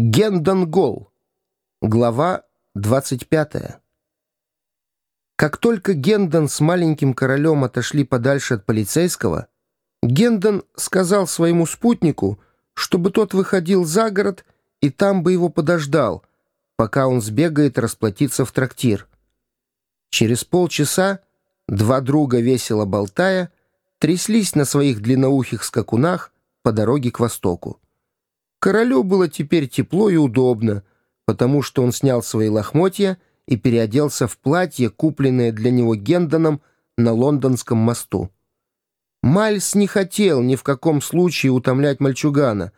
Гендонгол. Глава 25. Как только Гендон с маленьким королем отошли подальше от полицейского, Гендон сказал своему спутнику, чтобы тот выходил за город и там бы его подождал, пока он сбегает расплатиться в трактир. Через полчаса два друга, весело болтая, тряслись на своих длинноухих скакунах по дороге к востоку. Королю было теперь тепло и удобно, потому что он снял свои лохмотья и переоделся в платье, купленное для него Гендоном на лондонском мосту. Мальс не хотел ни в каком случае утомлять мальчугана.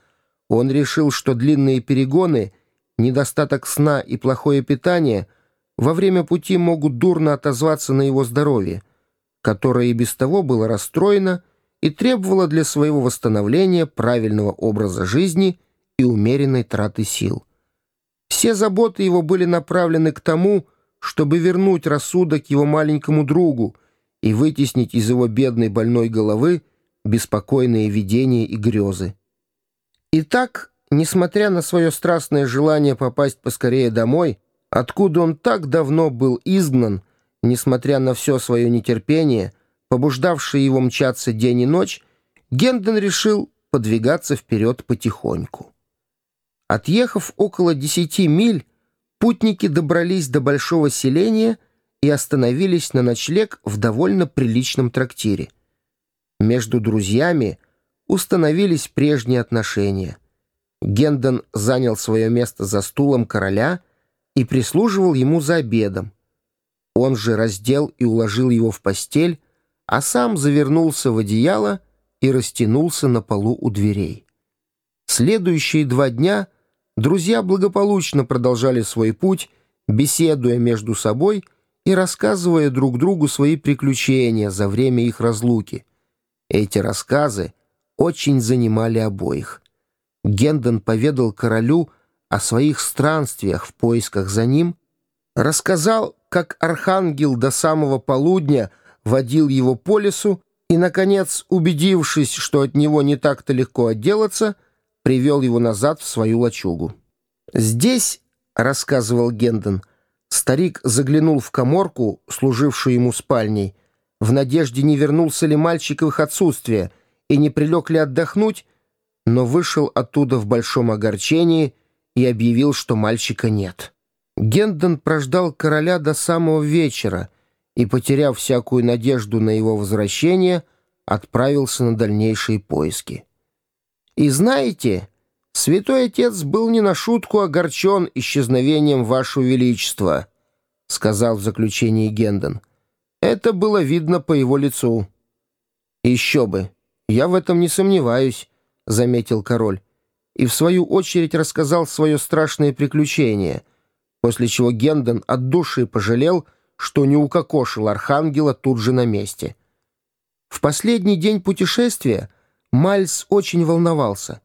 Он решил, что длинные перегоны, недостаток сна и плохое питание во время пути могут дурно отозваться на его здоровье, которое и без того было расстроено и требовало для своего восстановления правильного образа жизни – и умеренной траты сил. Все заботы его были направлены к тому, чтобы вернуть рассудок его маленькому другу и вытеснить из его бедной больной головы беспокойные видения и грезы. Итак, несмотря на свое страстное желание попасть поскорее домой, откуда он так давно был изгнан, несмотря на все свое нетерпение, побуждавшее его мчаться день и ночь, Гендон решил подвигаться вперед потихоньку. Отъехав около десяти миль, путники добрались до большого селения и остановились на ночлег в довольно приличном трактире. Между друзьями установились прежние отношения. Гендон занял свое место за стулом короля и прислуживал ему за обедом. Он же раздел и уложил его в постель, а сам завернулся в одеяло и растянулся на полу у дверей. Следующие два дня — Друзья благополучно продолжали свой путь, беседуя между собой и рассказывая друг другу свои приключения за время их разлуки. Эти рассказы очень занимали обоих. Гендон поведал королю о своих странствиях в поисках за ним, рассказал, как архангел до самого полудня водил его по лесу и, наконец, убедившись, что от него не так-то легко отделаться, — привел его назад в свою лачугу. «Здесь, — рассказывал Гендон, — старик заглянул в коморку, служившую ему спальней, в надежде, не вернулся ли мальчик в их отсутствие и не прилег ли отдохнуть, но вышел оттуда в большом огорчении и объявил, что мальчика нет. Гендон прождал короля до самого вечера и, потеряв всякую надежду на его возвращение, отправился на дальнейшие поиски. И знаете, святой отец был не на шутку огорчен исчезновением вашего величества, сказал в заключении Гендон. Это было видно по его лицу. Еще бы, я в этом не сомневаюсь, заметил король, и в свою очередь рассказал свое страшное приключение, после чего Гендон от души пожалел, что не укокошил архангела тут же на месте. В последний день путешествия Мальс очень волновался.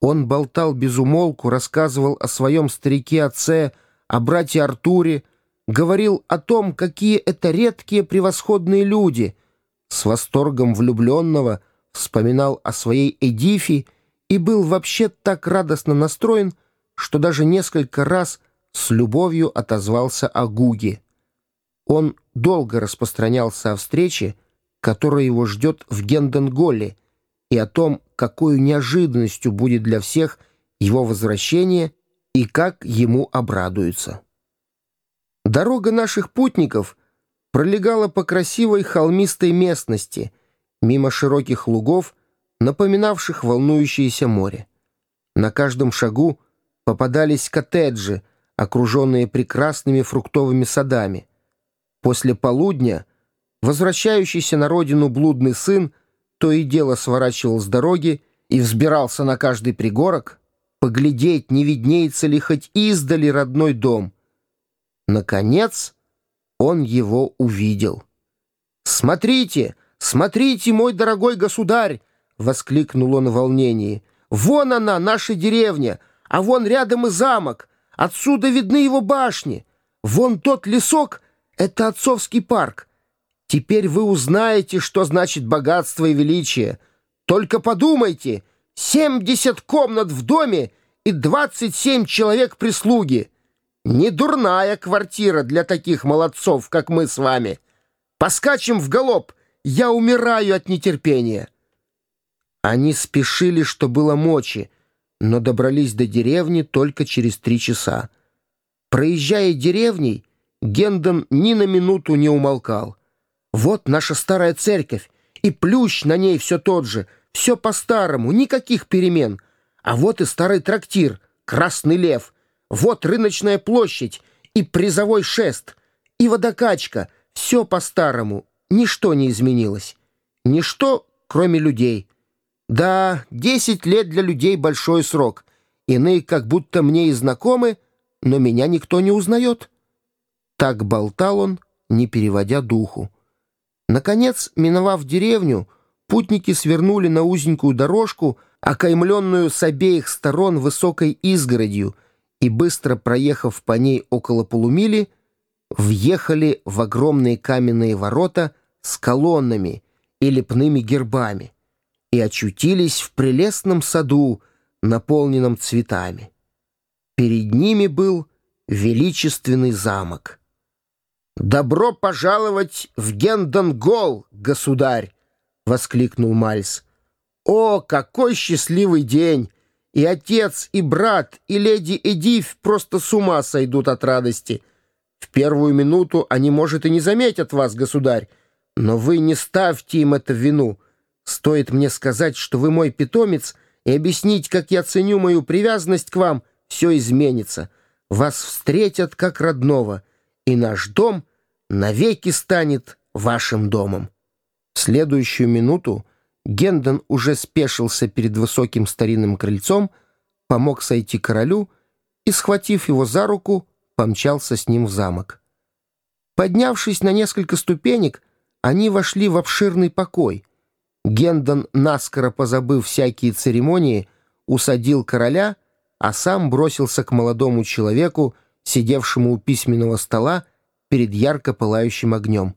Он болтал без умолку, рассказывал о своем старике-отце, о брате Артуре, говорил о том, какие это редкие превосходные люди. С восторгом влюбленного вспоминал о своей Эдифе и был вообще так радостно настроен, что даже несколько раз с любовью отозвался о Гуге. Он долго распространялся о встрече, которая его ждет в Генденголе, и о том, какой неожиданностью будет для всех его возвращение и как ему обрадуются. Дорога наших путников пролегала по красивой холмистой местности, мимо широких лугов, напоминавших волнующееся море. На каждом шагу попадались коттеджи, окруженные прекрасными фруктовыми садами. После полудня возвращающийся на родину блудный сын то и дело сворачивал с дороги и взбирался на каждый пригорок, поглядеть, не виднеется ли хоть издали родной дом. Наконец он его увидел. «Смотрите, смотрите, мой дорогой государь!» — воскликнул он в волнении. «Вон она, наша деревня, а вон рядом и замок. Отсюда видны его башни. Вон тот лесок — это отцовский парк. Теперь вы узнаете, что значит богатство и величие. Только подумайте, семьдесят комнат в доме и 27 человек прислуги. Не дурная квартира для таких молодцов, как мы с вами. Поскачем в галоп, я умираю от нетерпения». Они спешили, что было мочи, но добрались до деревни только через три часа. Проезжая деревней, Гендон ни на минуту не умолкал. «Вот наша старая церковь, и плющ на ней все тот же, все по-старому, никаких перемен. А вот и старый трактир, Красный Лев, вот рыночная площадь и призовой шест, и водокачка, все по-старому, ничто не изменилось. Ничто, кроме людей». Да, десять лет для людей большой срок. Иные как будто мне и знакомы, но меня никто не узнает. Так болтал он, не переводя духу. Наконец, миновав деревню, путники свернули на узенькую дорожку, окаймленную с обеих сторон высокой изгородью, и, быстро проехав по ней около полумили, въехали в огромные каменные ворота с колоннами и лепными гербами и очутились в прелестном саду, наполненном цветами. Перед ними был величественный замок. «Добро пожаловать в Гендонгол, государь!» — воскликнул Мальс. «О, какой счастливый день! И отец, и брат, и леди Эдив просто с ума сойдут от радости. В первую минуту они, может, и не заметят вас, государь, но вы не ставьте им это в вину». Стоит мне сказать, что вы мой питомец, и объяснить, как я ценю мою привязанность к вам, все изменится. Вас встретят как родного, и наш дом навеки станет вашим домом». В следующую минуту Гендон уже спешился перед высоким старинным крыльцом, помог сойти королю и, схватив его за руку, помчался с ним в замок. Поднявшись на несколько ступенек, они вошли в обширный покой — Гендон, наскоро позабыв всякие церемонии, усадил короля, а сам бросился к молодому человеку, сидевшему у письменного стола перед ярко пылающим огнем.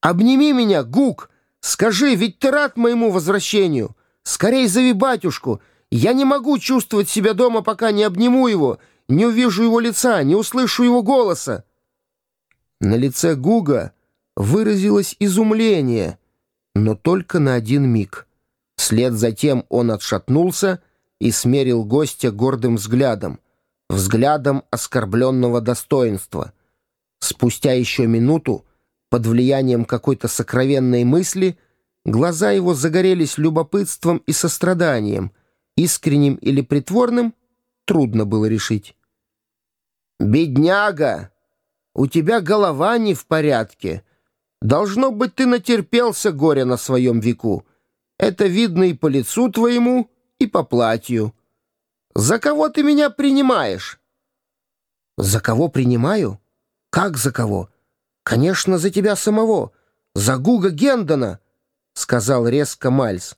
«Обними меня, Гук! Скажи, ведь ты рад моему возвращению! Скорей зови батюшку! Я не могу чувствовать себя дома, пока не обниму его, не увижу его лица, не услышу его голоса!» На лице Гуга выразилось изумление — но только на один миг. Вслед за тем он отшатнулся и смерил гостя гордым взглядом, взглядом оскорбленного достоинства. Спустя еще минуту, под влиянием какой-то сокровенной мысли, глаза его загорелись любопытством и состраданием, искренним или притворным, трудно было решить. «Бедняга! У тебя голова не в порядке!» Должно быть, ты натерпелся горя на своем веку. Это видно и по лицу твоему, и по платью. За кого ты меня принимаешь?» «За кого принимаю? Как за кого? Конечно, за тебя самого, за Гуга Гендона», — сказал резко Мальс.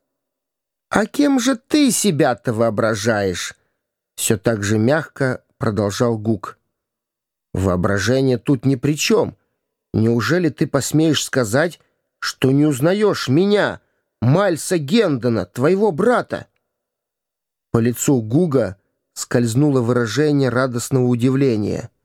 «А кем же ты себя-то воображаешь?» Все так же мягко продолжал Гуг. «Воображение тут ни при чем. Неужели ты посмеешь сказать, что не узнаешь меня, Мальса Гендона, твоего брата?» По лицу Гуга скользнуло выражение радостного удивления —